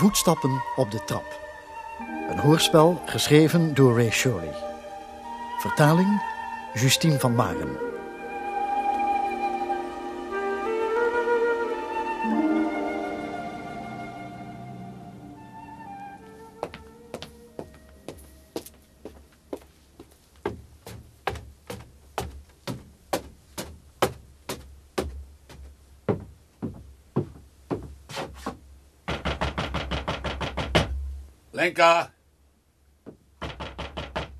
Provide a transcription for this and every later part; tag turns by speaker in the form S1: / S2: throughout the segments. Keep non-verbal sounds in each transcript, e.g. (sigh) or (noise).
S1: Voetstappen op de trap. Een hoorspel geschreven door Ray Shirley. Vertaling Justine van Maren.
S2: Lenka.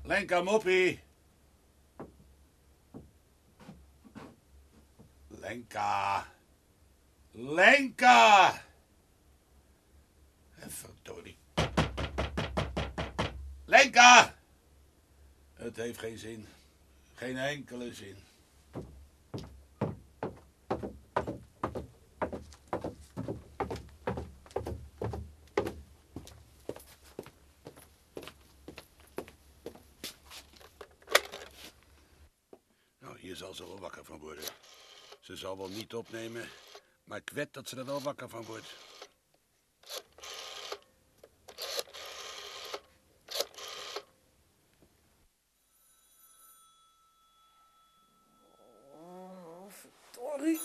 S2: Lenka Moppie. Lenka. Lenka. Verdorie. Lenka. Het heeft geen zin. Geen enkele zin. Nou, hier zal ze wel wakker van worden. Ze opnemen, maar ik wed dat ze er wel wakker van wordt.
S3: Sorry.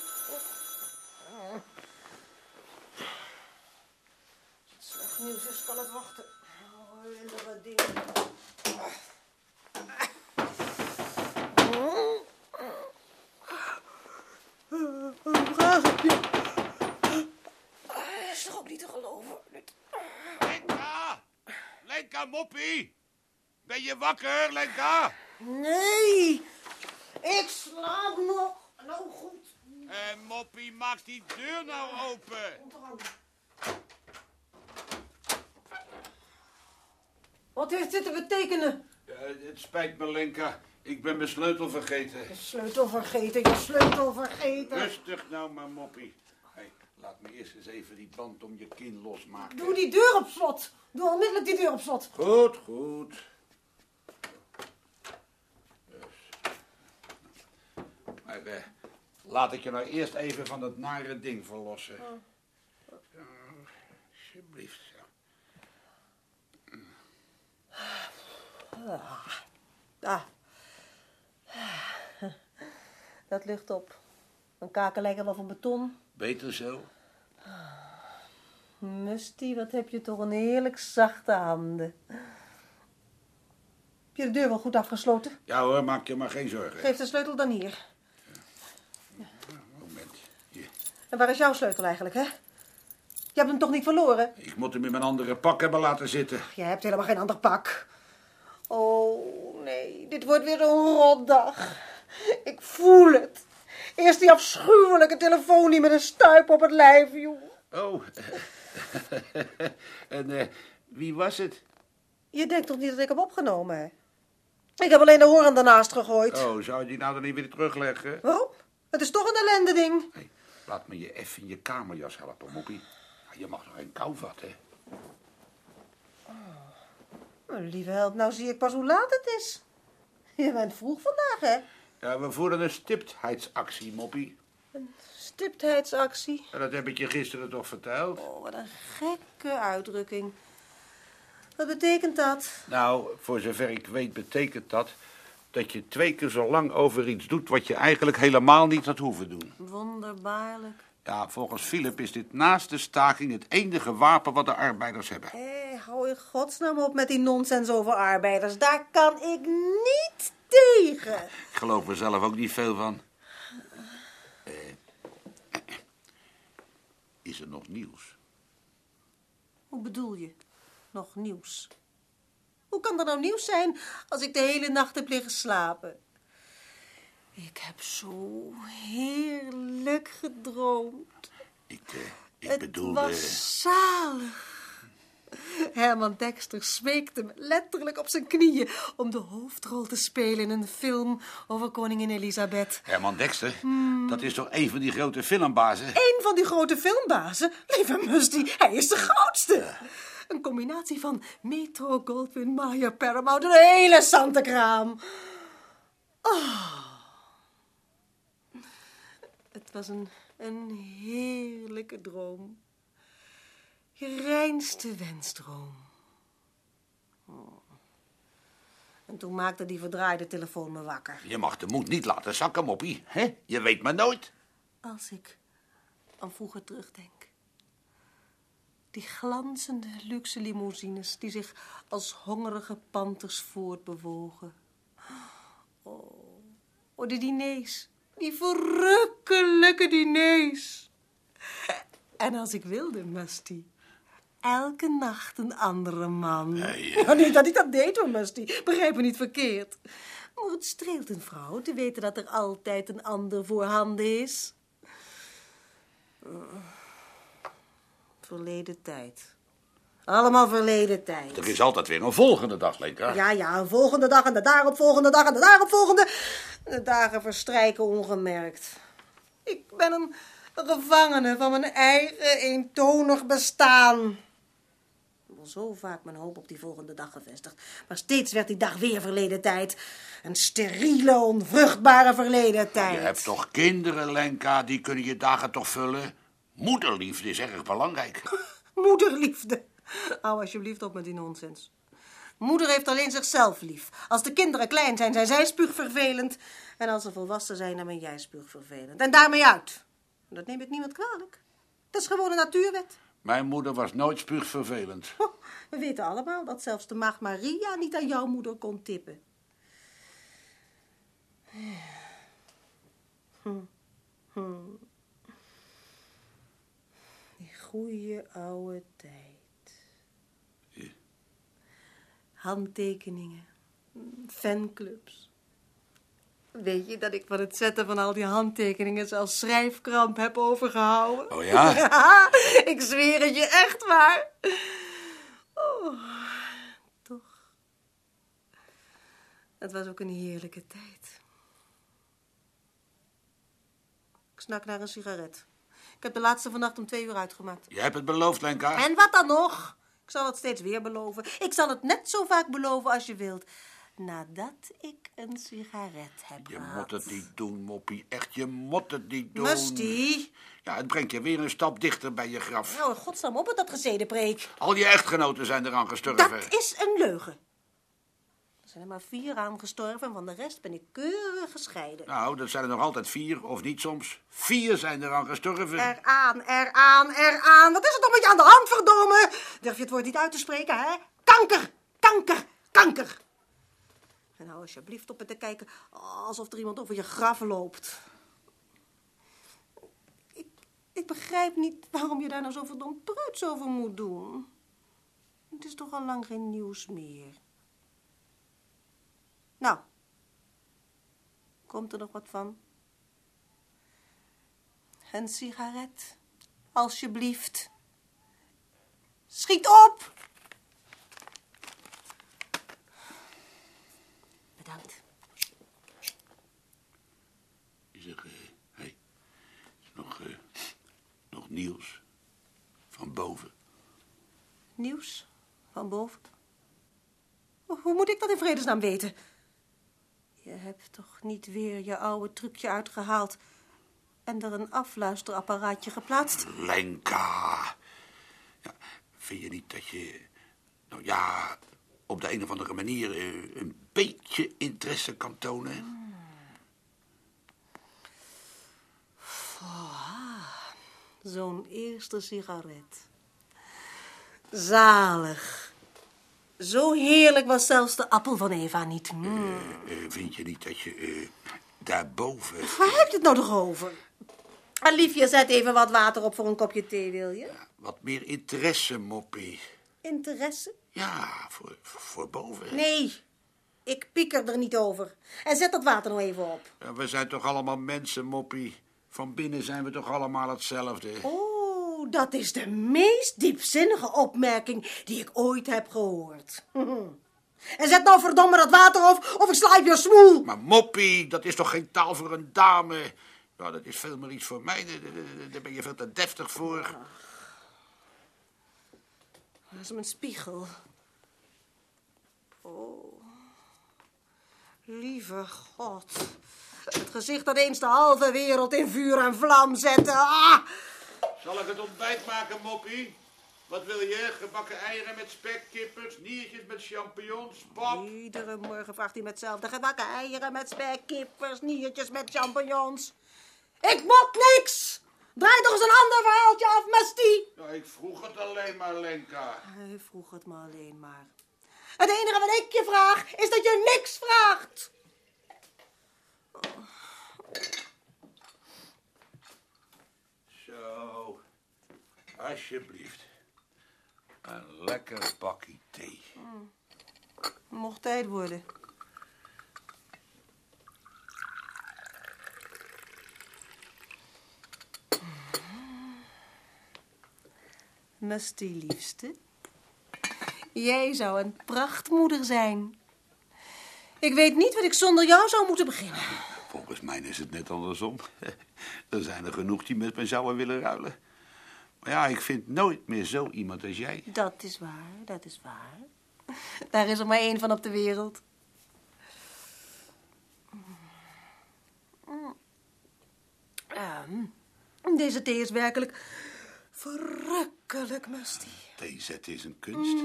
S3: Slecht nieuws is, kan het wachten. Oh, ellendige ding. Een vraagje. Is toch ook niet te geloven? Dit-
S2: Lenka! Lenka Moppie! Ben je wakker, Lenka?
S3: Nee, ik slaap nog. Nou goed.
S2: En Moppie, maak die deur nou open.
S3: Wat heeft dit te betekenen?
S2: Het spijt me, Lenka. Ik ben mijn sleutel vergeten.
S3: Je sleutel vergeten, je sleutel vergeten.
S2: Rustig nou maar, Moppie. Laat me eerst eens even die band om je kin losmaken.
S3: Doe die deur op slot. Doe onmiddellijk die deur op slot.
S2: Goed, goed. Dus. Maar eh, laat ik je nou eerst even van dat nare ding verlossen. Zo, alsjeblieft. Zo.
S3: Ah. Dat lucht op. Mijn kaken lijken wel van beton.
S2: Beter zo?
S3: Musty, wat heb je toch een heerlijk zachte handen. Heb je de deur wel goed afgesloten?
S2: Ja hoor, maak je maar geen zorgen.
S3: Geef de sleutel dan hier.
S2: Moment. Hier.
S3: En waar is jouw sleutel eigenlijk, hè? Je hebt hem toch niet verloren?
S2: Ik moet hem in mijn andere pak hebben laten zitten.
S3: Je hebt helemaal geen ander pak. Oh, nee. Dit wordt weer een rotdag. Ik voel het. Eerst die afschuwelijke telefonie met een stuip op het lijf, joh.
S2: Oh. (laughs) en eh, wie was het?
S3: Je denkt toch niet dat ik heb opgenomen, hè? Ik heb alleen de hoorn ernaast gegooid.
S2: Oh, zou je die nou dan niet weer terugleggen?
S3: Waarom? Het is toch een ellende ding.
S2: Hey, laat me je even in je kamerjas helpen, Moppie. Je mag nog geen kou vatten.
S3: Oh, lieve held, nou zie ik pas hoe laat het is. Je bent vroeg vandaag, hè?
S2: Ja, we voeren een stiptheidsactie, Moppie.
S3: Stiptheidsactie.
S2: En dat heb ik je gisteren toch verteld?
S3: Oh, wat een gekke uitdrukking. Wat betekent dat?
S2: Nou, voor zover ik weet betekent dat dat je twee keer zo lang over iets doet wat je eigenlijk helemaal niet had hoeven doen.
S3: Wonderbaarlijk.
S2: Ja, volgens Philip is dit naast de staking het enige wapen wat de arbeiders hebben.
S3: Hé, hou in godsnaam op met die nonsens over arbeiders. Daar kan ik niet tegen.
S2: Ik geloof er zelf ook niet veel van. Is er nog nieuws?
S3: Hoe bedoel je? Nog nieuws? Hoe kan er nou nieuws zijn als ik de hele nacht heb liggen slapen? Ik heb zo heerlijk gedroomd.
S2: Ik, eh, ik
S3: Het
S2: bedoelde...
S3: was zalig. Herman Dexter smeekte me letterlijk op zijn knieën om de hoofdrol te spelen in een film over koningin Elisabeth.
S2: Herman Dexter, dat is toch een van die grote filmbazen?
S3: Een van die grote filmbazen, lieve Musty, hij is de grootste. Een combinatie van Metro, Goldwyn Mayer, Paramount, een hele santekraam. Oh. Het was een, een heerlijke droom. Je reinste wensdroom. Oh. En toen maakte die verdraaide telefoon me wakker.
S2: Je mag de moed niet laten zakken, Moppie. hè? Je weet maar nooit.
S3: Als ik aan vroeger terugdenk. Die glanzende luxe limousines die zich als hongerige panters voortbewogen. Oh, oh die diners. Die verrukkelijke diners. En als ik wilde, Musty. Elke nacht een andere man. (laughs)
S2: Nee,
S3: Nou, niet dat ik dat deed hoor, Musty. Begrijp me niet verkeerd. Maar het streelt een vrouw te weten dat er altijd een ander voorhanden is. Verleden tijd. Allemaal verleden tijd.
S2: Er is altijd weer een volgende dag, Lenka.
S3: Ja, ja, een volgende dag en de daaropvolgende dag en de daaropvolgende. De dagen verstrijken ongemerkt. Ik ben een gevangene van mijn eigen eentonig bestaan. Al zo vaak mijn hoop op die volgende dag gevestigd. Maar steeds werd die dag weer verleden tijd. Een steriele, onvruchtbare verleden tijd.
S2: Je hebt toch kinderen, Lenka, die kunnen je dagen toch vullen? Moederliefde is erg belangrijk. (laughs)
S3: Moederliefde. Hou alsjeblieft op met die nonsens. Moeder heeft alleen zichzelf lief. Als de kinderen klein zijn, zijn zij spuugvervelend. En als ze volwassen zijn, dan ben jij spuugvervelend. En daarmee uit. Dat neem ik niemand kwalijk. Dat is gewoon een natuurwet.
S2: Mijn moeder was nooit spuugvervelend.
S3: Oh, we weten allemaal dat zelfs de maagd Maria niet aan jouw moeder kon tippen. Hm. Hm. Die goede oude tijd.
S2: Ja.
S3: Handtekeningen, fanclubs. Weet je dat ik van het zetten van al die handtekeningen zelfs schrijfkramp heb overgehouden?
S2: Oh ja? (laughs)
S3: Ja, ik zweer het je echt waar. Oh, toch. Het was ook een heerlijke tijd. Ik snak naar een sigaret. Ik heb de laatste vannacht om twee uur uitgemaakt.
S2: Je hebt het beloofd, Lenka.
S3: En wat dan nog? Ik zal het steeds weer beloven. Ik zal het net zo vaak beloven als je wilt. Nadat ik een sigaret heb
S2: Je
S3: gehad.
S2: moet het niet doen, Moppie. Echt, je moet het niet doen.
S3: Musty.
S2: Ja, het brengt je weer een stap dichter bij je graf.
S3: Nou, godsnaam op met dat gezedenpreek.
S2: Al je echtgenoten zijn eraan gestorven.
S3: Dat is een leugen. Er zijn er maar vier aan gestorven en van de rest ben ik keurig gescheiden.
S2: Nou, dat zijn er nog altijd vier, of niet soms. Vier zijn eraan gestorven.
S3: Eraan, eraan, eraan. Wat is er toch met je aan de hand, verdomme? Durf je het woord niet uit te spreken, hè? Kanker, kanker, kanker. En alsjeblieft op met te kijken alsof er iemand over je graf loopt. Ik, ik begrijp niet waarom je daar nou zo verdomd preuts over moet doen. Het is toch al lang geen nieuws meer. Nou, komt er nog wat van? Een sigaret, alsjeblieft. Schiet op! Bedankt.
S2: Je zegt, hé, hey, is nog, eh, nog nieuws van boven.
S3: Nieuws van boven. Hoe moet ik dat in vredesnaam weten? Je hebt toch niet weer je oude trucje uitgehaald en er een afluisterapparaatje geplaatst?
S2: Lenka. Ja, vind je niet dat je, nou ja, op de een of andere manier eh, een beetje interesse kan tonen?
S3: Zo'n eerste sigaret. Zalig. Zo heerlijk was zelfs de appel van Eva niet. Mm.
S2: Eh, vind je niet dat je eh, daarboven...
S3: Waar heb je het nou toch over? Liefje, zet even wat water op voor een kopje thee, wil je?
S2: Wat meer interesse, Moppie.
S3: Interesse?
S2: Ja, voor, voor, boven.
S3: Nee, ik pieker er niet over. En zet dat water nou even op.
S2: Ja, we zijn toch allemaal mensen, Moppie. Van binnen zijn we toch allemaal hetzelfde.
S3: Oh, dat is de meest diepzinnige opmerking die ik ooit heb gehoord. (laughs) En zet nou verdomme dat water op, of ik sla je smoel.
S2: Maar Moppie, dat is toch geen taal voor een dame? Nou, dat is veel meer iets voor mij. Daar ben je veel te deftig voor.
S3: Dat is mijn spiegel. Oh, lieve God. Het gezicht dat eens de halve wereld in vuur en vlam zette. Ah!
S2: Zal ik het ontbijt maken, Moppie? Wat wil je? Gebakken eieren met spek, kippers, niertjes met champignons, pap?
S3: Iedere morgen vraagt hij met hetzelfde gebakken eieren met spek, kippers, niertjes met champignons. Ik mot niks! Draai toch eens een ander verhaaltje af, Musty!
S2: Ja, ik vroeg het alleen maar, Lenka.
S3: Hij vroeg het me alleen maar. Het enige wat ik je vraag, is dat je niks vraagt.
S2: Zo, alsjeblieft. Een lekker bakje thee.
S3: Mocht tijd worden. Musty, liefste. Jij zou een prachtmoeder zijn. Ik weet niet wat ik zonder jou zou moeten beginnen.
S2: Volgens mij is het net andersom. (laughs) Er zijn er genoeg die met me zouden willen ruilen. Maar ja, ik vind nooit meer zo iemand als jij.
S3: Dat is waar, dat is waar. Daar is er maar één van op de wereld. Ehm, deze thee is werkelijk verrukkelijk, Musty.
S2: Thee zetten is een kunst.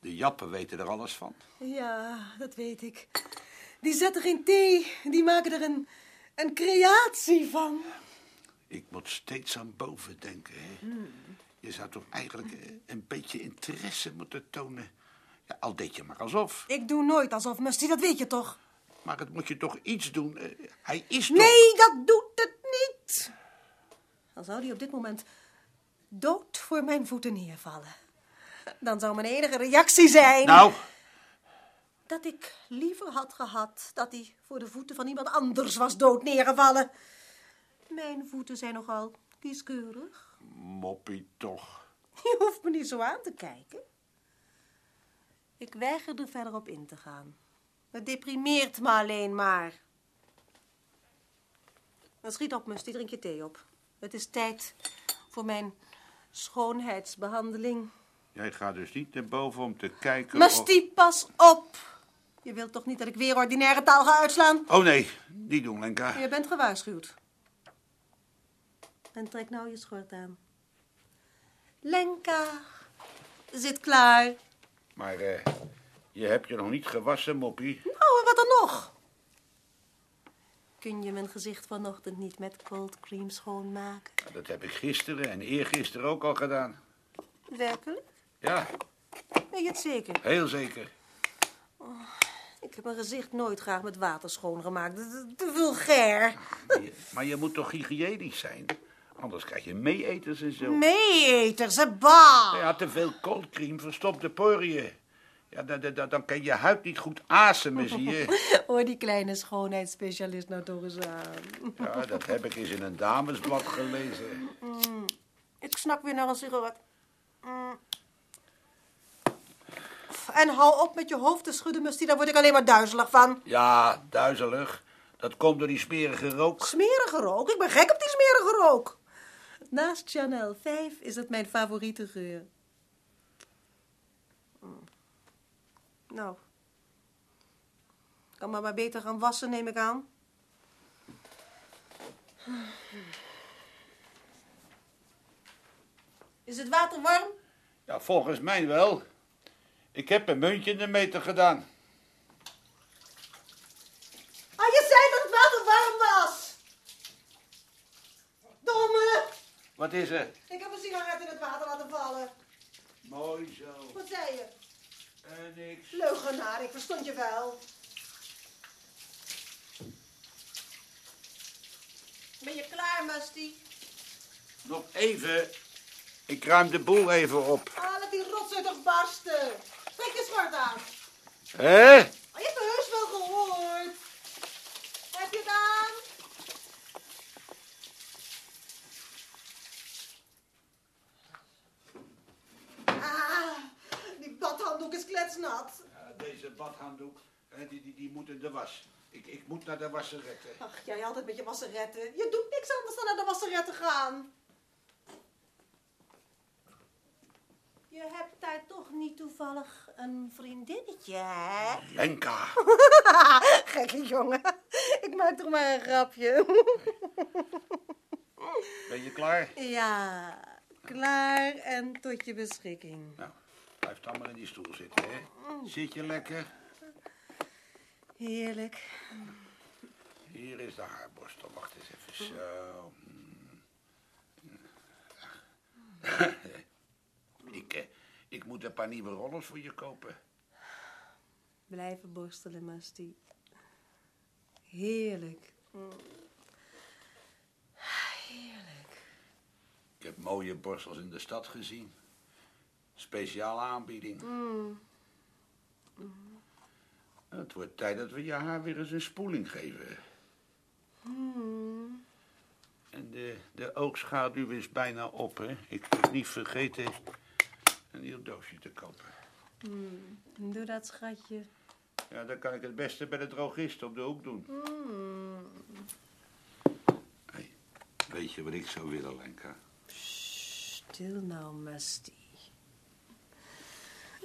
S2: De jappen weten er alles van.
S3: Ja, dat weet ik. Die zetten geen thee, die maken er een, een creatie van.
S2: Ik moet steeds aan boven denken. Hè? Je zou toch eigenlijk eh, een beetje interesse moeten tonen. Ja, al deed je maar alsof.
S3: Ik doe nooit alsof, Musty, dat weet je toch?
S2: Maar het moet je toch iets doen. Eh, Hij is toch...
S3: Nee, dat doet het niet. Dan zou die op dit moment dood voor mijn voeten neervallen. Dan zou mijn enige reactie zijn...
S2: Nou,
S3: Dat ik liever had gehad dat hij voor de voeten van iemand anders was dood neergevallen. Mijn voeten zijn nogal kieskeurig.
S2: moppie toch. (laughs)
S3: Je hoeft me niet zo aan te kijken. Ik weiger er verder op in te gaan. Het deprimeert me alleen maar. Dan schiet op, Musty, drink je thee op. Het is tijd voor mijn schoonheidsbehandeling.
S2: Jij gaat dus niet naar boven om te kijken
S3: Musty, pas op! Je wilt toch niet dat ik weer ordinaire taal ga uitslaan?
S2: of... Oh nee, niet doen, Lenka.
S3: Je bent gewaarschuwd. En trek nou je schort aan. Lenka, zit klaar.
S2: Maar eh, je hebt je nog niet gewassen, moppie.
S3: Nou, en wat dan nog? Kun je mijn gezicht vanochtend niet met cold cream schoonmaken?
S2: Ja, Dat heb ik gisteren en eergisteren ook al gedaan.
S3: Werkelijk?
S2: Ja,
S3: Weet je het zeker?
S2: heel zeker.
S3: Ik heb mijn gezicht nooit graag met water schoongemaakt. Te vulgair.
S2: Maar je, maar je moet toch hygiënisch zijn? Anders krijg je meeeters en zo.
S3: Meeeters, bah!
S2: Ja, te veel coldcream verstopt de poriën. Ja, dan, dan, dan kan je huid niet goed asemen, zie je. (laughs)
S3: Hoor die kleine schoonheidsspecialist nou toch eens aan.
S2: Ja, dat heb ik eens in een damesblad gelezen.
S3: Ik snak weer naar een sigaret. Mm. En hou op met je hoofd te schudden, Musty. Daar word ik alleen maar duizelig van.
S2: Ja, duizelig. Dat komt door die smerige rook.
S3: Smerige rook? Ik ben gek op die smerige rook. Naast Chanel 5 is het mijn favoriete geur. Nou. Kan maar maar beter gaan wassen, neem ik aan. Is het water warm?
S2: Ja, volgens mij wel. Ik heb een muntje in de meter gedaan.
S3: Ah, je zei dat het water warm was. Domme.
S2: Wat is er?
S3: Ik heb een sigaret in het water laten vallen.
S2: Mooi zo.
S3: Wat zei je?
S2: Niks.
S3: Leugenaar, ik verstond je wel. Ben je klaar, Musty?
S2: Nog even. Ik ruim de boel even op.
S3: Ah, laat die rotzooi toch barsten. Trek je schort aan.
S2: Hé?
S3: Oh, je hebt het heus wel gehoord. Heb je het aan? Ah, die badhanddoek is kletsnat.
S2: Ja, deze badhanddoek, die, die, die moet in de was. Ik, ik moet naar de wasseretten.
S3: Ach, jij altijd met je wasseretten. Je doet niks anders dan naar de wasseretten gaan. Je hebt daar toch niet toevallig een vriendinnetje, hè?
S2: Lenka. (laughs)
S3: Gekke jongen. Ik maak toch maar een grapje.
S2: Ben je klaar?
S3: Ja, Klaar en tot je beschikking.
S2: Nou, blijf dan maar in die stoel zitten, hè. Zit je lekker?
S3: Heerlijk.
S2: Hier is de haarborstel. Wacht eens even zo. ik, eh, ik moet een paar nieuwe rollers voor je kopen.
S3: Blijven borstelen, Masti. Heerlijk. Heerlijk.
S2: Ik heb mooie borstels in de stad gezien. Speciale aanbieding. Het wordt tijd dat we je haar weer eens een spoeling geven. En de, de oogschaduw is bijna op, hè. Ik moet niet vergeten een nieuw doosje te kopen.
S3: Doe dat, schatje.
S2: Ja, dan kan ik het beste bij de drogist op de hoek doen. Hey, weet je wat ik zou willen, Lenka?
S3: Stil nou, Masti.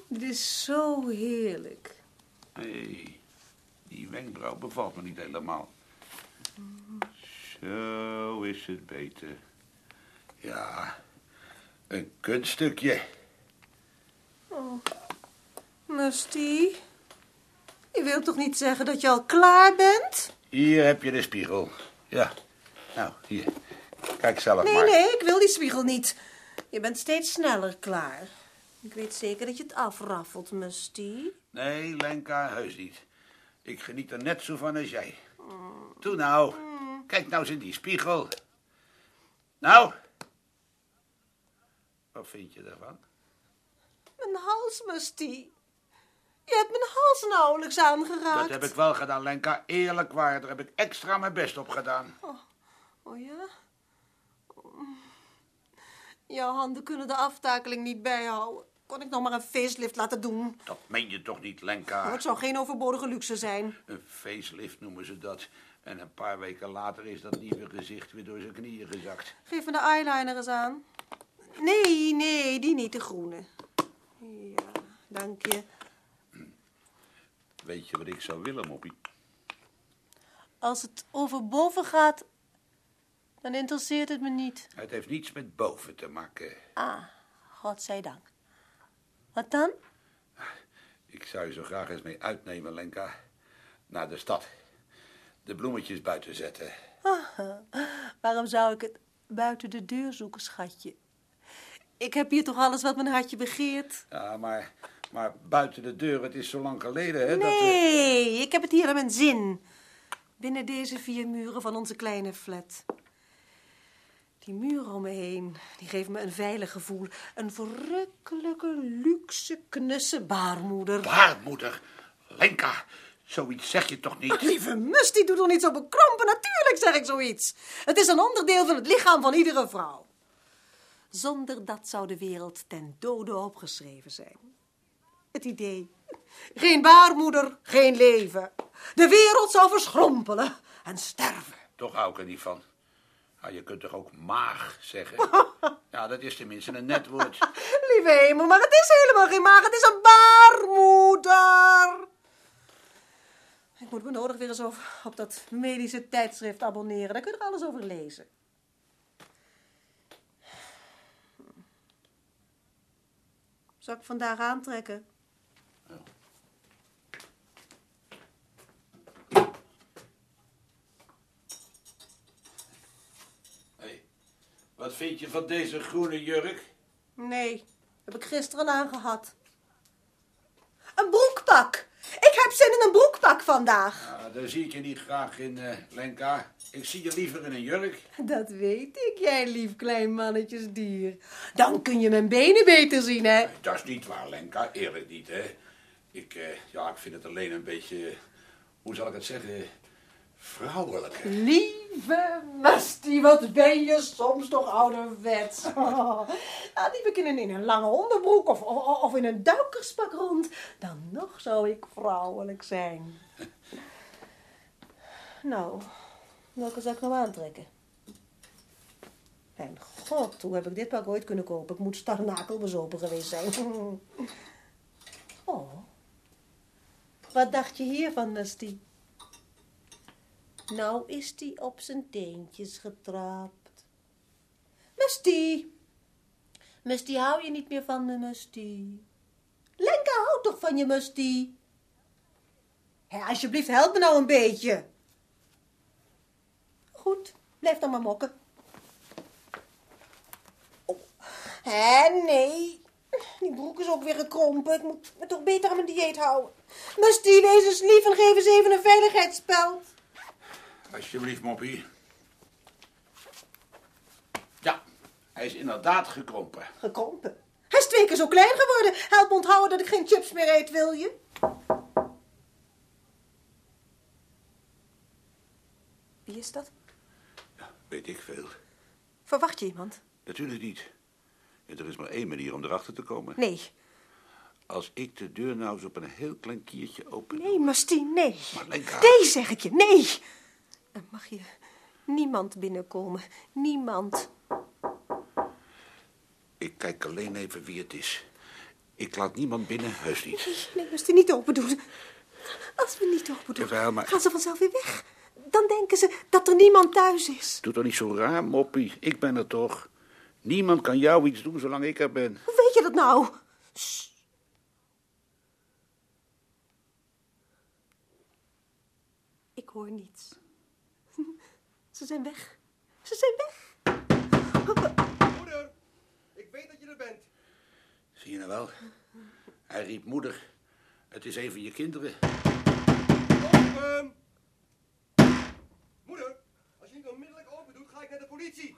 S3: Dit is zo heerlijk.
S2: Hey, die wenkbrauw bevalt me niet helemaal. Zo is het beter. Ja, een kunststukje.
S3: Masti, je wilt toch niet zeggen dat je al klaar bent?
S2: Hier heb je de spiegel. Ja, nou, hier. Kijk zelf
S3: Nee,
S2: maar.
S3: nee, ik wil die spiegel niet. Je bent steeds sneller klaar. Ik weet zeker dat je het afraffelt, Masti.
S2: Nee, Lenka, heus niet. Ik geniet er net zo van als jij. Toe nou. Kijk nou eens in die spiegel. Nou. Wat vind je ervan?
S3: Mijn hals, Masti. Je hebt mijn hals nauwelijks aangeraakt.
S2: Dat heb ik wel gedaan, Lenka. Eerlijk waar, daar heb ik extra mijn best op gedaan.
S3: Oh ja? Jouw handen kunnen de aftakeling niet bijhouden. Kon ik nog maar een facelift laten doen?
S2: Dat meen je toch niet, Lenka?
S3: het zou geen overbodige luxe zijn.
S2: Een facelift noemen ze dat. En een paar weken later is dat nieuwe gezicht weer door zijn knieën gezakt.
S3: Geef me de eyeliner eens aan. Nee, nee, die niet, de groene. Ja, dank je.
S2: Weet je wat ik zou willen, Moppie?
S3: Als het over boven gaat, dan interesseert het me niet.
S2: Het heeft niets met boven te maken.
S3: Ah, godzijdank. Wat dan?
S2: Ik zou je zo graag eens mee uitnemen, Lenka. Naar de stad. De bloemetjes buiten zetten.
S3: Waarom zou ik het buiten de deur zoeken, schatje? Ik heb hier toch alles wat mijn hartje begeert?
S2: Ja, maar, maar buiten de deur, het is zo lang geleden, hè? Dat we...
S3: Nee, ik heb het hier aan mijn zin. Binnen deze vier muren van onze kleine flat. Die muren om me heen, die geven me een veilig gevoel. Een verrukkelijke, luxe, knusse baarmoeder.
S2: Baarmoeder, Lenka, zoiets zeg je toch niet?
S3: Lieve mus, die doet er niet zo bekrompen. Natuurlijk zeg ik zoiets. Het is een onderdeel van het lichaam van iedere vrouw. Zonder dat zou de wereld ten dode opgeschreven zijn. Het idee. Geen baarmoeder, geen leven. De wereld zou verschrompelen en sterven.
S2: Toch hou ik er niet van. Ja, je kunt toch ook maag zeggen? (laughs) Ja, dat is tenminste een net woord. (laughs)
S3: Lieve hemel, maar het is helemaal geen maag. Het is een baarmoeder. Ik moet me nodig weer eens over, op dat medische tijdschrift abonneren. Daar kun je er alles over lezen. Zal ik vandaag aantrekken?
S2: Wat vind je van deze groene jurk?
S3: Nee, heb ik gisteren aangehad. Een broekpak. Ik heb zin in een broekpak vandaag.
S2: Ja, daar zie ik je niet graag in, eh, Lenka. Ik zie je liever in een jurk.
S3: Dat weet ik, jij lief klein mannetjesdier. Dan kun je mijn benen beter zien, hè?
S2: Dat is niet waar, Lenka. Eerlijk niet, hè. Ik, eh, ja, ik vind het alleen een beetje, hoe zal ik het zeggen, vrouwelijk.
S3: Lieve Musty, wat ben je soms toch ouderwets. Oh, (laughs) nou, liep ik in een, in een lange onderbroek of, of, of in een duikerspak rond, dan nog zou ik vrouwelijk zijn. (laughs) nou, welke zou ik nou aantrekken? Mijn god, hoe heb ik dit pak ooit kunnen kopen? Ik moet starnakel bezopen geweest zijn. (laughs) oh, wat dacht je hiervan, Musty? Nou is die op zijn teentjes getrapt. Musty, Musty, hou je niet meer van me, Musty? Lenka houdt toch van je, Musty? Hé, alsjeblieft, help me nou een beetje. Goed, blijf dan maar mokken. Oh. Hé, nee. Die broek is ook weer gekrompen. Ik moet me toch beter aan mijn dieet houden. Musty, wees eens lief en geef eens even een veiligheidsspeld.
S2: Alsjeblieft, Moppie. Ja, hij is inderdaad gekrompen.
S3: Gekrompen? Hij is twee keer zo klein geworden. Help me onthouden dat ik geen chips meer eet, wil je? Wie is dat?
S2: Ja, weet ik veel.
S3: Verwacht je iemand?
S2: Natuurlijk niet. En er is maar één manier om erachter te komen.
S3: Nee.
S2: Als ik de deur nou eens op een heel klein kiertje open...
S3: Nee, Mastien, nee.
S2: Maar Lenka...
S3: Nee, zeg ik je, nee. Dan mag je niemand binnenkomen. Niemand.
S2: Ik kijk alleen even wie het is. Ik laat niemand binnen, heus niet.
S3: Nee, nee, Mastien, niet open doen. Als we niet open doen,
S2: Jawel, maar-
S3: gaan ze vanzelf weer weg. Dan denken ze dat er niemand thuis is.
S2: Doe toch niet zo raar, Moppie. Ik ben er toch. Niemand kan jou iets doen zolang ik er ben.
S3: Hoe weet je dat nou? Sst. Ik hoor niets. Ze zijn weg. Ze zijn weg.
S4: Moeder, ik weet dat je er bent.
S2: Zie je nou wel? Hij riep moeder. Het is een van je kinderen.
S4: Open! Moeder, als je niet onmiddellijk open doet, ga ik naar de politie.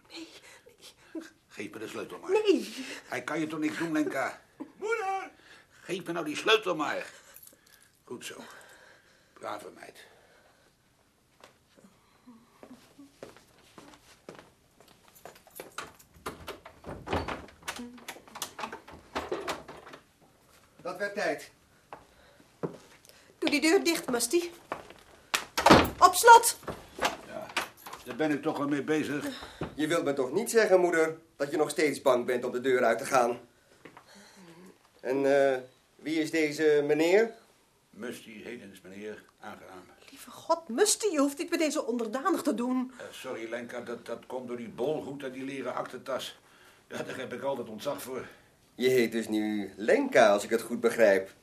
S2: Geef me de sleutel maar.
S3: Nee.
S2: Hij kan je toch niks doen, Lenka?
S4: Moeder!
S2: Geef me nou die sleutel maar. Goed zo. Brave meid.
S4: Dat werd tijd.
S3: Doe die deur dicht, Musty. Op slot.
S2: Ja, daar ben ik toch wel mee bezig.
S4: Je wilt me toch niet zeggen, moeder, dat je nog steeds bang bent om de deur uit te gaan? En eh, wie is deze meneer?
S2: Musty Hedens, meneer. Aangenaam.
S3: Lieve god, Musty, je hoeft niet met deze onderdanig te doen.
S2: Eh, sorry, Lenka, dat, dat komt door die bolhoed en die leren aktentas. Ja, daar heb ik altijd ontzag voor.
S4: Je heet dus nu Lenka, als ik het goed begrijp.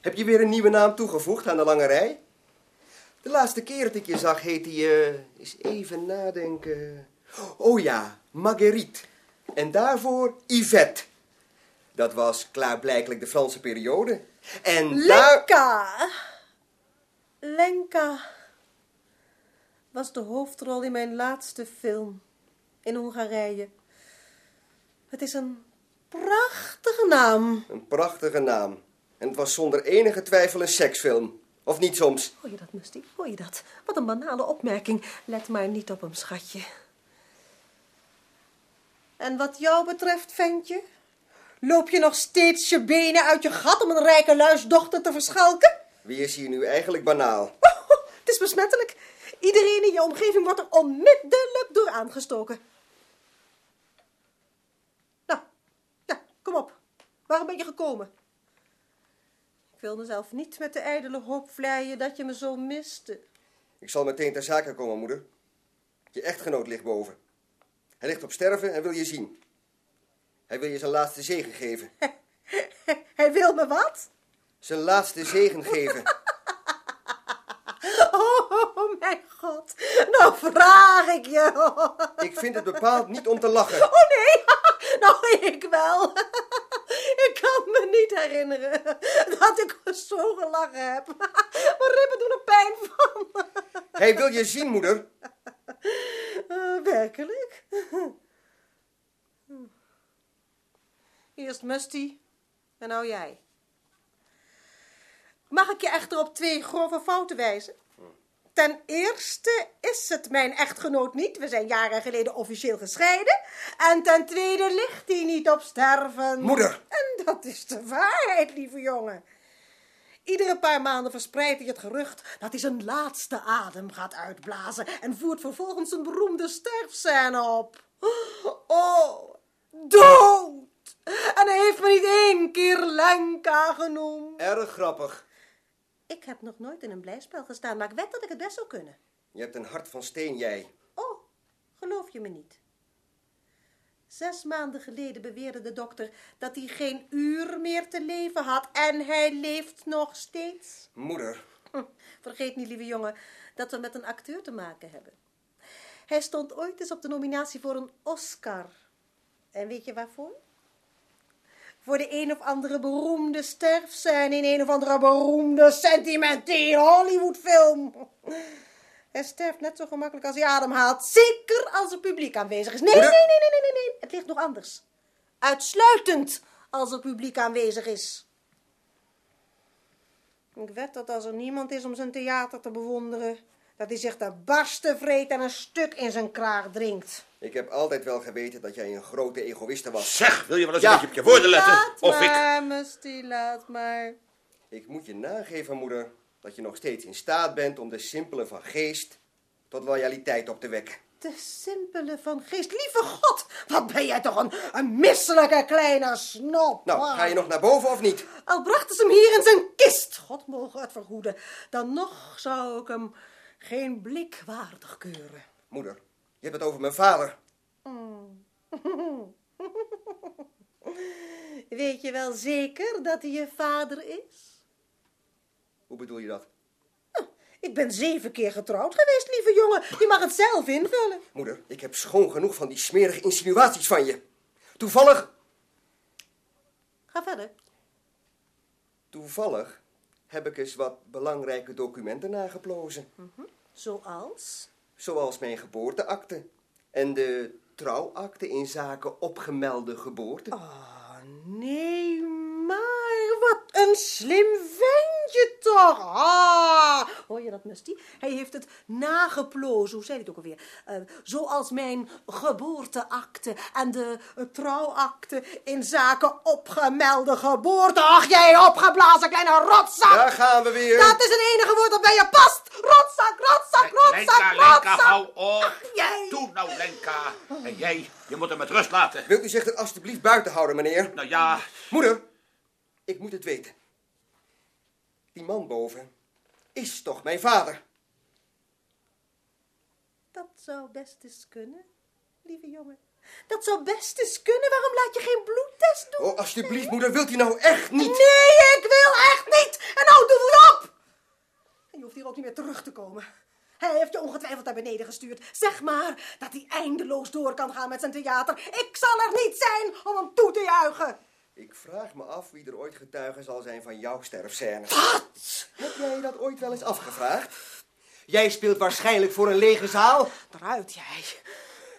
S4: Heb je weer een nieuwe naam toegevoegd aan de lange rij? De laatste keer dat ik je zag heette je... Eens even nadenken... Oh ja, Marguerite. En daarvoor Yvette. Dat was klaarblijkelijk de Franse periode. En.
S3: Lenka. Lenka was de hoofdrol in mijn laatste film in Hongarije. Het is een prachtige naam.
S4: Een prachtige naam. En het was zonder enige twijfel een seksfilm. Of niet soms?
S3: Hoor je dat, Musty? Hoor je dat? Wat een banale opmerking. Let maar niet op hem, schatje. En wat jou betreft, ventje? Loop je nog steeds je benen uit je gat om een rijke luisdochter te verschalken?
S4: Wie is hier nu eigenlijk banaal? (laughs)
S3: Het is besmettelijk. Iedereen in je omgeving wordt er onmiddellijk door aangestoken. Nou, ja, kom op. Waarom ben je gekomen? Ik wil mezelf niet met de ijdele hoop vleien dat je me zo miste.
S4: Ik zal meteen ter zake komen, moeder. Je echtgenoot ligt boven. Hij ligt op sterven en wil je zien. Hij wil je zijn laatste zegen geven. (laughs)
S3: Hij wil me wat?
S4: Zijn laatste zegen geven. (laughs)
S3: Oh, mijn god. Nou vraag ik je.
S4: Ik vind het bepaald niet om te lachen.
S3: Oh nee, (laughs) nou ik wel. (laughs) Ik kan me niet herinneren dat ik zo gelachen heb. Mijn ribben doen er pijn van. (laughs)
S4: Hij wil je zien, moeder.
S3: Eh, werkelijk? Eerst Musty en nou jij. Mag ik je echter op twee grove fouten wijzen? Ten eerste is het mijn echtgenoot niet. We zijn jaren geleden officieel gescheiden. En ten tweede ligt hij niet op sterven.
S4: Moeder.
S3: En dat is de waarheid, lieve jongen. Iedere paar maanden verspreidt hij het gerucht dat hij zijn laatste adem gaat uitblazen en voert vervolgens een beroemde sterfscène op. Oh, dood! En hij heeft me niet één keer Lenka genoemd.
S4: Erg grappig.
S3: Ik heb nog nooit in een blijspel gestaan, maar ik wed dat ik het best zou kunnen.
S4: Je hebt een hart van steen, jij.
S3: Oh, geloof je me niet? Zes maanden geleden beweerde de dokter dat hij geen uur meer te leven had. En hij leeft nog steeds.
S4: Moeder,
S3: Hm, Vergeet niet, lieve jongen, dat we met een acteur te maken hebben. Hij stond ooit eens op de nominatie voor een Oscar. En weet je waarvoor? Voor de een of andere beroemde sterfscène in een of andere beroemde sentimentele Hollywoodfilm. Hij sterft net zo gemakkelijk als hij ademhaalt. Zeker als er publiek aanwezig is. Nee, nee, nee, nee, nee, nee, nee. Het ligt nog anders. Uitsluitend als er publiek aanwezig is. Ik wed dat als er niemand is om zijn theater te bewonderen, dat hij zich de barsten vreet en een stuk in zijn kraag drinkt.
S4: Ik heb altijd wel geweten dat jij een grote egoïste was.
S2: Zeg, wil je wel eens
S4: Ja.
S2: een beetje op je woorden letten?
S3: Laat
S2: Of ik...
S3: maar, Musty, laat maar.
S4: Ik moet je nageven, moeder, dat je nog steeds in staat bent om de simpele van geest tot loyaliteit op te wekken.
S3: De simpele van geest. Lieve God, wat ben jij toch een, een misselijke kleine snop.
S4: Nou, ga je nog naar boven of niet?
S3: Al brachten ze hem hier in zijn kist, God mogen het verhoeden, dan nog zou ik hem geen blik waardig keuren.
S4: Moeder, je hebt het over mijn vader. (laughs)
S3: Weet je wel zeker dat hij je vader is?
S4: Hoe bedoel je dat?
S3: Ik ben zeven keer getrouwd geweest, lieve jongen. Je mag het zelf invullen.
S4: Moeder, ik heb schoon genoeg van die smerige insinuaties van je. Toevallig,
S3: Ga verder.
S4: toevallig heb ik eens wat belangrijke documenten nageplozen.
S3: Zoals?
S4: Zoals mijn geboorteakte en de trouwakte in zaken opgemelde geboorte.
S3: Oh, nee, maar wat een slim ventje toch. Ah, hoor je dat, Musty? Hij heeft het nageplozen, hoe zei hij het ook alweer? Eh, zoals mijn geboorteakte en de trouwakte in zaken opgemelde geboorte. Ach, jij opgeblazen kleine rotzak.
S4: Daar gaan we weer.
S3: Dat is het enige woord dat bij je past. Rotzak, rotzak, rotzak,
S2: Lenka,
S3: rotzak.
S2: Lenka, hou op.
S3: Jij.
S2: Doe nou, Lenka. En jij, je moet hem met rust laten.
S4: Wilt u zich er alstublieft buiten houden, meneer?
S2: Nou ja,
S4: Moeder, ik moet het weten. Die man boven is toch mijn vader?
S3: Dat zou best eens kunnen, lieve jongen. Dat zou best eens kunnen. Waarom laat je geen bloedtest doen?
S4: Oh, alstublieft, moeder, wilt u nou echt niet?
S3: Nee, ik wil echt niet. En nou, doe het op. En je hoeft hier ook niet meer terug te komen. Hij heeft je ongetwijfeld naar beneden gestuurd. Zeg maar dat hij eindeloos door kan gaan met zijn theater. Ik zal er niet zijn om hem toe te juichen.
S4: Ik vraag me af wie er ooit getuige zal zijn van jouw sterfscène.
S3: Wat?
S4: Heb jij dat ooit wel eens afgevraagd? Jij speelt waarschijnlijk voor een lege zaal.
S3: Eruit, jij.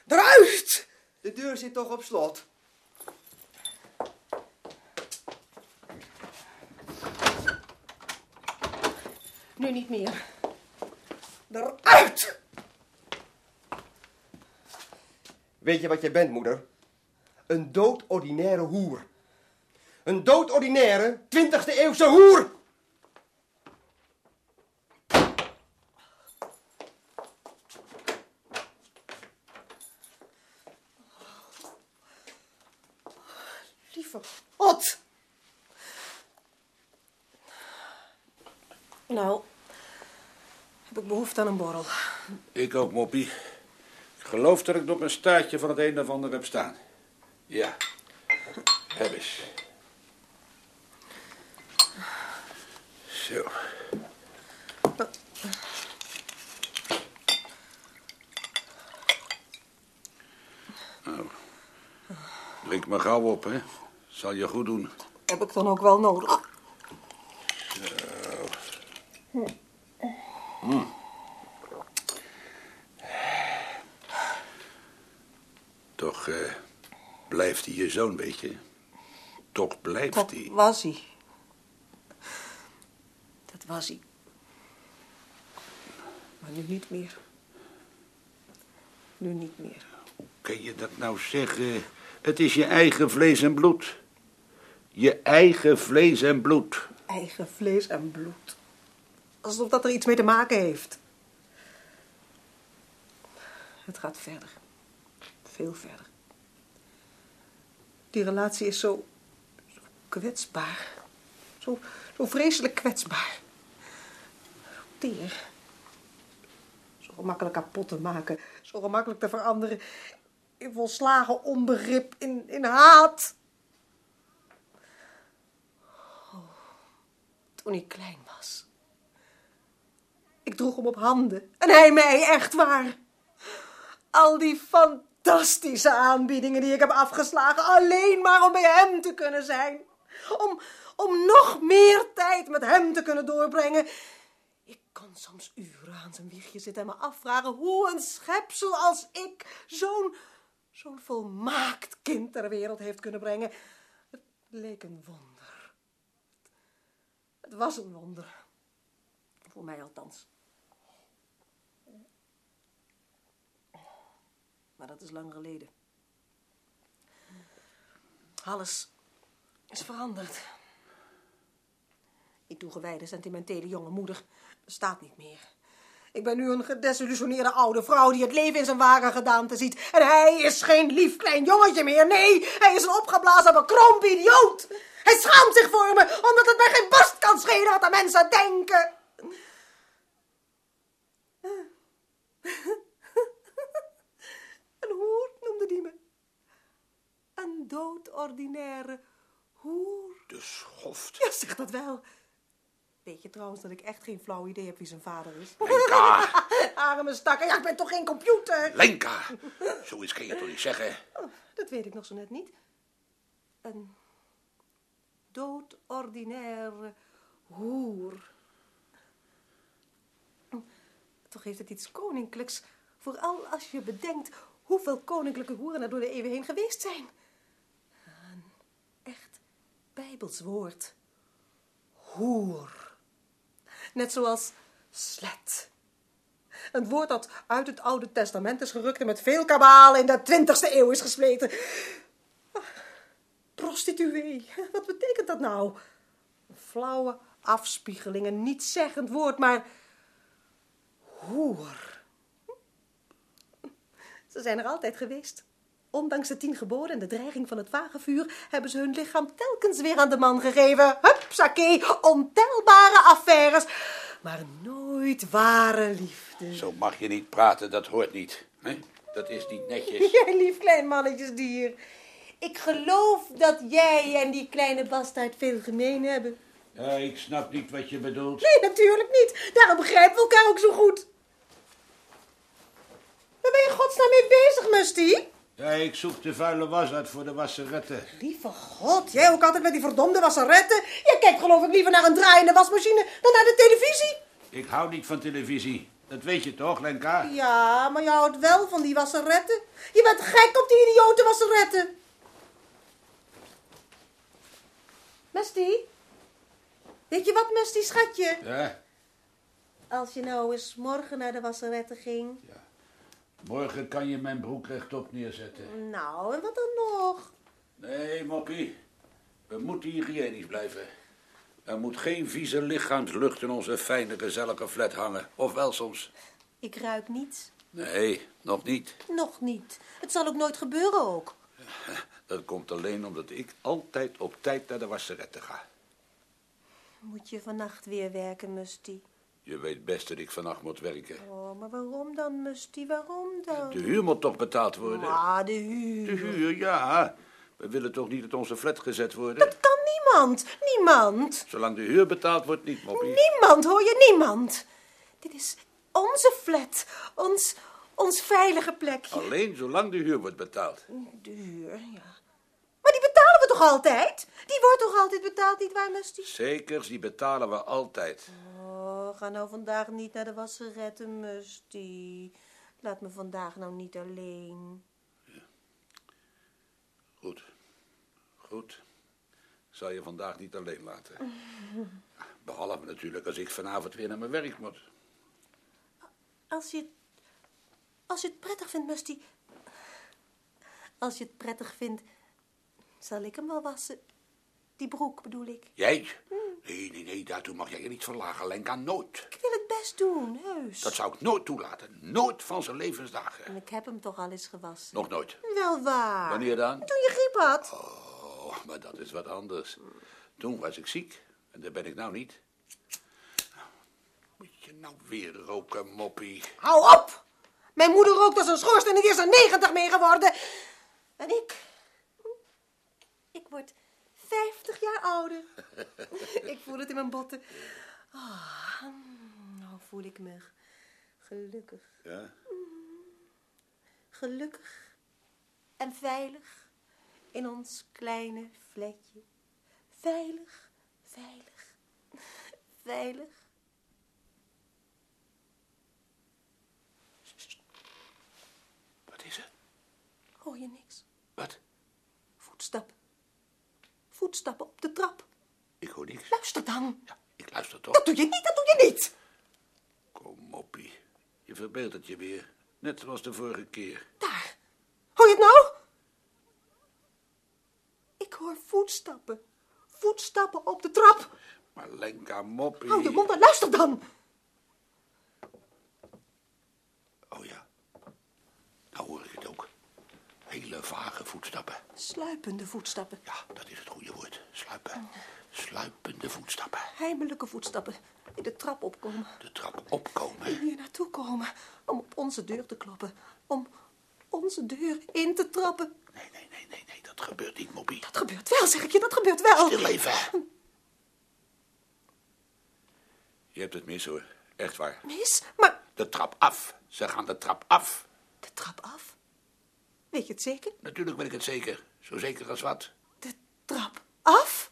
S3: Eruit!
S4: De deur zit toch op slot.
S3: Nu niet meer. Eruit!
S4: Weet je wat jij bent, moeder? Een doodordinaire hoer. Een doodordinaire 20e eeuwse hoer!
S3: Lieve God. Nou, heb ik behoefte aan een borrel.
S2: ik ook, Moppie. Ik geloof dat ik op mijn staartje van het een of ander heb staan. Ja, heb eens. Zo. Nou, drink maar gauw op, hè. Zal je goed doen.
S3: Heb ik dan ook wel nodig?
S2: Toch eh, blijft hij je zoon, weet je. Toch blijft
S3: Dat
S2: hij.
S3: was hij. Dat was hij. Maar nu niet meer. Nu niet meer.
S2: Kun je dat nou zeggen? Het is je eigen vlees en bloed. Je eigen vlees en bloed.
S3: Eigen vlees en bloed. Alsof dat er iets mee te maken heeft. Het gaat verder. Veel verder. Die relatie is zo, kwetsbaar. Zo, zo vreselijk kwetsbaar. Teer. Zo gemakkelijk kapot te maken. Zo gemakkelijk te veranderen. In volslagen onbegrip, in, in haat. Oh, toen ik klein was. Ik droeg hem op handen en hij mij, echt waar. Al die fantastische aanbiedingen die ik heb afgeslagen, alleen maar om bij hem te kunnen zijn. Om, om nog meer tijd met hem te kunnen doorbrengen. Ik kon soms uren aan zijn wiegje zitten en me afvragen hoe een schepsel als ik zo'n zo'n volmaakt kind ter wereld heeft kunnen brengen. Het leek een wonder. Het was een wonder. Voor mij althans. Maar dat is lang geleden. Alles is veranderd. Die toegewijde, sentimentele jonge moeder bestaat niet meer. Ik ben nu een gedesillusioneerde oude vrouw die het leven in zijn ware gedaante ziet. En hij is geen lief klein jongetje meer. Nee, hij is een opgeblazen, bekrompen idioot. Hij schaamt zich voor me, omdat het mij geen bast kan schelen wat de mensen denken. Een hoer noemde die me. Een doodordinaire hoer.
S2: De schoft.
S3: Ja, zeg dat wel. Weet je trouwens dat ik echt geen flauw idee heb wie zijn vader is?
S2: Lenka! (laughs)
S3: Arme stakker, ja, ik ben toch geen computer?
S2: Lenka! Zoiets kan je toch niet zeggen?
S3: Oh, dat weet ik nog zo net niet. Een doodordinaire hoer. Toch heeft het iets koninklijks. Vooral als je bedenkt hoeveel koninklijke hoeren er door de eeuwen heen geweest zijn. Een echt bijbels woord. Hoer. Net zoals slet. Een woord dat uit het Oude Testament is gerukt en met veel kabaal in de 20e eeuw is gespleten. Prostituee, wat betekent dat nou? Een flauwe afspiegeling, een nietszeggend woord, maar hoer. Ze zijn er altijd geweest. Ondanks de tien geboden en de dreiging van het wagenvuur hebben ze hun lichaam telkens weer aan de man gegeven. Hupsakee, ontelbare affaires, maar nooit ware liefde.
S2: Zo mag je niet praten, dat hoort niet. Hè? Dat is niet netjes. (laughs)
S3: Jij lief klein mannetjesdier. Ik geloof dat jij en die kleine bastaard veel gemeen hebben.
S2: Ja, ik snap niet wat je bedoelt.
S3: Nee, natuurlijk niet. Daarom begrijpen we elkaar ook zo goed. Waar ben je godsnaam mee bezig, Musty?
S2: Ja, ik zoek de vuile was uit voor de wasseretten.
S3: Lieve god, jij ook altijd met die verdomde wasseretten. Je kijkt geloof ik liever naar een draaiende wasmachine dan naar de televisie.
S2: Ik hou niet van televisie. Dat weet je toch, Lenka?
S3: Ja, maar je houdt wel van die wasseretten. Je bent gek op die idiote wasseretten. Musty? Weet je wat, Musty, schatje?
S2: Ja,
S3: Als je nou eens morgen naar de wasseretten ging.
S2: Morgen kan je mijn broek rechtop neerzetten.
S3: Nou, en wat dan nog?
S2: Nee, Moppie. We moeten hygiënisch blijven. Er moet geen vieze lichaamslucht in onze fijne, gezellige flat hangen. Of wel soms.
S3: Ik ruik niets.
S2: Nee, nog niet.
S3: Nog niet. Het zal ook nooit gebeuren ook. (laughs)
S2: Dat komt alleen omdat ik altijd op tijd naar de wasseretten ga.
S3: Moet je vannacht weer werken, Musty?
S2: Je weet best dat ik vannacht moet werken.
S3: Oh, maar waarom dan, Musty? Waarom dan?
S2: De huur moet toch betaald worden?
S3: Ah, de huur.
S2: De huur, ja. We willen toch niet dat onze flat gezet worden?
S3: Dat kan niemand. Niemand.
S2: Zolang de huur betaald wordt, niet, Moppie.
S3: Niemand, hoor je? Niemand. Dit is onze flat. Ons, ons veilige plekje.
S2: Alleen zolang de huur wordt betaald.
S3: De huur, ja. Maar die betalen we toch altijd? Die wordt toch altijd betaald, niet waar, Musty?
S2: Zekers, die betalen we altijd.
S3: Oh, ga nou vandaag niet naar de wasseretten, Musty. Laat me vandaag nou niet alleen.
S2: Goed. Goed. Ik zal je vandaag niet alleen laten. (laughs) Behalve natuurlijk als ik vanavond weer naar mijn werk moet.
S3: Als je, als je het prettig vindt, Musty. Als je het prettig vindt, zal ik hem wel wassen. Die broek bedoel ik.
S2: Jij? Nee, nee, nee, daartoe mag jij je niet verlagen, Lenka. Nooit.
S3: Ik wil het best doen, heus.
S2: Dat zou ik nooit toelaten. Nooit van zijn
S3: En
S2: levensdagen.
S3: ik heb hem toch al eens gewassen.
S2: Nog nooit.
S3: Wel waar.
S2: Wanneer dan?
S3: Toen je griep had.
S2: Oh, maar dat is wat anders. Toen was ik ziek. En daar ben ik nou niet. Moet je nou weer roken, moppie?
S3: Hou op! Mijn moeder rookt als een schoorsteen en die is er 90 mee geworden. En ik... Ik word 50 jaar ouder. (laughs) ik voel het in mijn botten. Ah, nou voel ik me gelukkig.
S2: Ja?
S3: Gelukkig en veilig in ons kleine vlekje. Veilig, veilig, veilig.
S2: Wat is het?
S3: Hoor je niks?
S2: Wat?
S3: Voetstappen. Op de trap.
S2: Ik hoor niks.
S3: Luister dan.
S2: Ja, ik luister toch.
S3: Dat doe je niet, dat doe je niet.
S2: Kom, moppie. Je verbeeldt het je weer. Net zoals de vorige keer.
S3: Daar. Hoor je het nou? Ik hoor voetstappen. Voetstappen op de trap.
S2: Maar Lenka, moppie.
S3: Hou je mond en luister dan.
S2: Oh ja. Nou hoor ik het ook. Hele vage voetstappen.
S3: Sluipende voetstappen.
S2: Ja, dat is het goede woord. Sluipen. Sluipende voetstappen.
S3: Heimelijke voetstappen. Die de trap opkomen.
S2: De trap opkomen.
S3: Hier naartoe komen. Om op onze deur te kloppen. Om onze deur in te trappen.
S2: Nee, nee, nee, nee, nee. Dat gebeurt niet, moppie.
S3: Dat gebeurt wel, zeg ik je. Dat gebeurt wel.
S2: Stil even. Je hebt het mis, hoor. Echt waar.
S3: Mis, maar
S2: De trap af. Ze gaan de trap af.
S3: de trap af. Weet je het zeker?
S2: Natuurlijk weet ik het zeker. Zo zeker als wat.
S3: De trap af?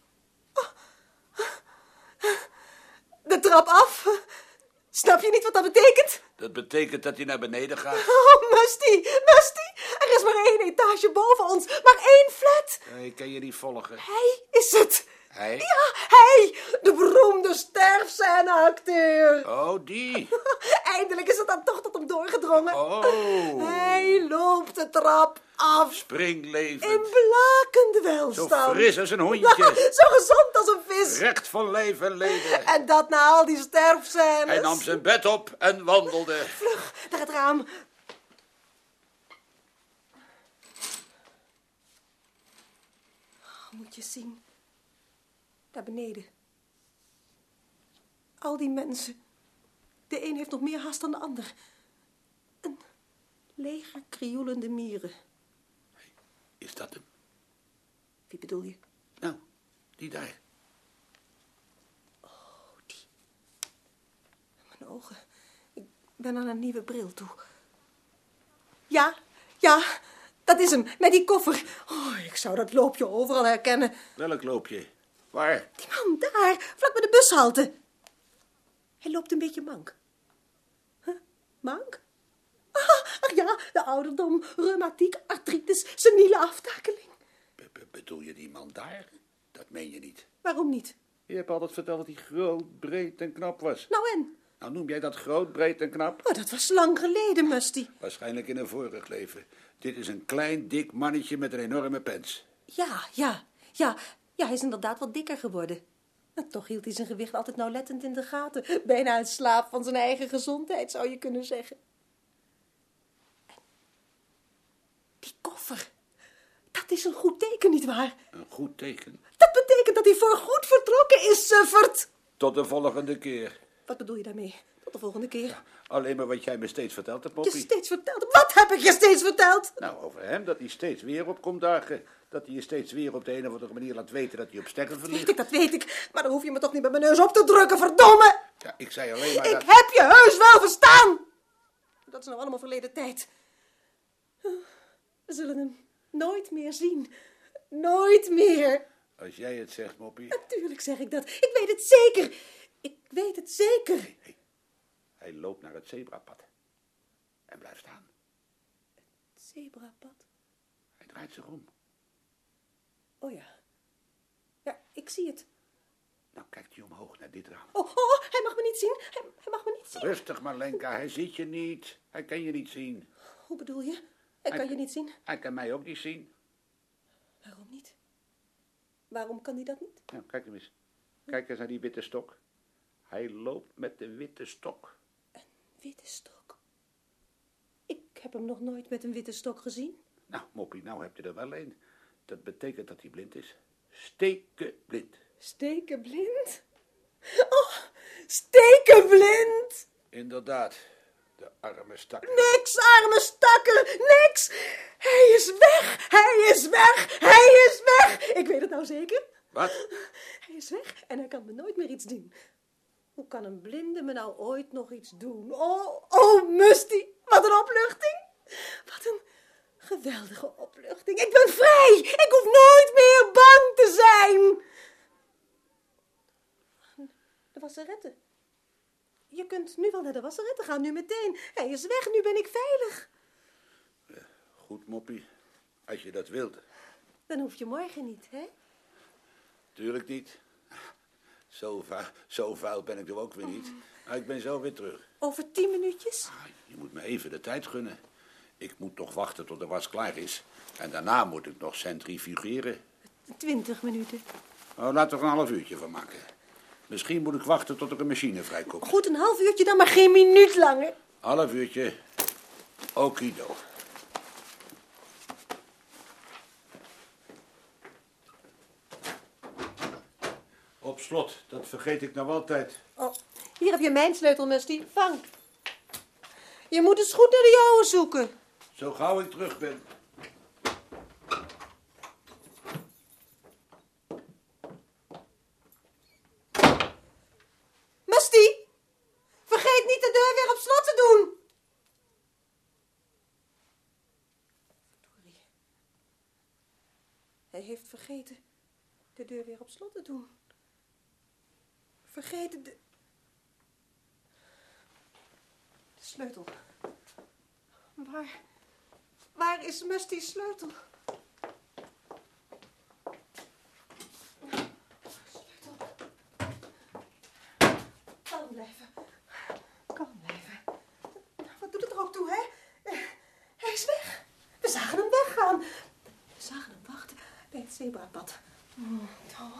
S3: Oh. De trap af? Snap je niet wat dat betekent?
S2: Dat betekent dat hij naar beneden gaat.
S3: Oh, Musty, Musty. Is maar één etage boven ons. Maar één flat.
S2: Ik kan je niet volgen.
S3: Hij is het.
S2: Hij?
S3: Ja, hij. De beroemde sterfscèneacteur.
S2: Oh, die. (laughs)
S3: Eindelijk is het dan toch tot hem doorgedrongen.
S2: Oh.
S3: Hij loopt de trap af.
S2: Springlevend.
S3: In blakende
S2: Zo
S3: welstand.
S2: fris als een hondje.
S3: zo gezond als een vis.
S2: Recht van lijf en leden.
S3: En dat na al die sterfscènes.
S2: Hij nam zijn bed op en wandelde.
S3: Vlug, naar het raam. Je zien. Daar beneden. Al die mensen. De een heeft nog meer haast dan de ander. Een leger krioelende mieren.
S2: Is dat hem?
S3: Wie bedoel je?
S2: Nou, die daar.
S3: Oh, die. Mijn ogen. Ik ben aan een nieuwe bril toe. Ja, ja, dat is hem, met die koffer. Oh, ik zou dat loopje overal herkennen.
S2: Welk loopje? Waar?
S3: Die man daar, vlak bij de bushalte. Hij loopt een beetje mank. Huh? Mank? Ah, ach ja, de ouderdom, reumatiek, artritis, seniele aftakeling.
S2: Be- be- bedoel je die man daar? Dat meen je niet.
S3: Waarom niet?
S2: Je hebt altijd verteld dat hij groot, breed en knap was.
S3: Nou en?
S2: Nou, noem jij dat groot, breed en knap?
S3: Oh, dat was lang geleden, Musty.
S2: Waarschijnlijk in een vorig leven. Dit is een klein, dik mannetje met een enorme pens.
S3: Ja, ja, ja. Ja, hij is inderdaad wat dikker geworden. En toch hield hij zijn gewicht altijd nauwlettend in de gaten. Bijna een slaaf van zijn eigen gezondheid, zou je kunnen zeggen. En die koffer, dat is een goed teken, nietwaar?
S2: Een goed teken.
S3: Dat betekent dat hij voorgoed vertrokken is, suffert.
S2: Tot de volgende keer.
S3: Wat bedoel je daarmee? Tot de volgende keer.
S2: Alleen maar wat jij me steeds vertelt hebt,
S3: Je
S2: Poppy.
S3: steeds verteld. Wat heb ik je steeds verteld?
S2: Nou, over hem, dat hij steeds weer op komt dagen. Dat hij je steeds weer op de een of andere manier laat weten dat hij op
S3: Weet
S2: verliest.
S3: ik, dat weet ik. Maar dan hoef je me toch niet met mijn neus op te drukken, verdomme!
S2: Ja, ik zei alleen maar
S3: Ik
S2: dat...
S3: heb je heus wel verstaan! Dat is nou allemaal verleden tijd. We zullen hem nooit meer zien. Nooit meer.
S2: Als jij het zegt, Moppie.
S3: Natuurlijk zeg ik dat. Ik weet het zeker. Ik weet het zeker.
S2: Hij loopt naar het zebrapad. En blijft staan.
S3: Zebrapad.
S2: Hij draait zich om.
S3: Oh ja. Ja, ik zie het.
S2: Nou kijkt hij omhoog naar dit raam.
S3: Oh, oh, hij mag me niet zien. Hij, hij mag me niet zien.
S2: Rustig, Marlenka. Hij ziet je niet. Hij kan je niet zien.
S3: Hoe bedoel je? Hij kan je niet zien.
S2: Hij kan mij ook niet zien.
S3: Waarom niet? Waarom kan hij dat niet?
S2: Nou, kijk hem eens. Kijk eens naar die witte stok. Hij loopt met de witte stok.
S3: Witte stok. Ik heb hem nog nooit met een witte stok gezien.
S2: Nou, Moppie, nou heb je er wel een. Dat betekent dat hij blind is. Stekenblind.
S3: Stekenblind? Oh, stekenblind!
S2: Inderdaad. De arme stak.
S3: Niks, arme stakker, niks. Hij is weg, hij is weg, hij is weg. Ik weet het nou zeker.
S2: Wat?
S3: Hij is weg en hij kan me nooit meer iets doen. Hoe kan een blinde me nou ooit nog iets doen? Oh, oh, Musty, wat een opluchting. Wat een geweldige opluchting. Ik ben vrij. Ik hoef nooit meer bang te zijn. De wasseretten. Je kunt nu wel naar de wasseretten gaan, nu meteen. Hij is weg, nu ben ik veilig.
S2: Goed, moppie. Als je dat wilt.
S3: Dan hoef je morgen niet, hè?
S2: Tuurlijk niet. Zo, zo vuil ben ik er ook weer niet. Maar ik ben zo weer terug.
S3: Over tien minuutjes?
S2: Ah, Je moet me even de tijd gunnen. Ik moet toch wachten tot de was klaar is. En daarna moet ik nog centrifugeren.
S3: Twintig minuten.
S2: Oh, laat er een half uurtje van maken. Misschien moet ik wachten tot er een machine vrijkomt.
S3: Goed, een half uurtje dan, maar geen minuut langer.
S2: Half uurtje. Okido. Slot, dat vergeet ik nou altijd.
S3: Oh, hier heb je mijn sleutel, Musty. Vang. Je moet eens goed naar de jouwe zoeken.
S2: Zo gauw ik terug ben.
S3: Musty, vergeet niet de deur weer op slot te doen. Hij heeft vergeten de deur weer op slot te doen. Vergeten de... De sleutel. Waar... Waar is Musty's sleutel? Sleutel. Kalm blijven. Kalm blijven. Wat doet het er ook toe, hè? Hij is weg. We zagen hem weggaan. We zagen hem wachten bij het zebrapad. Oh,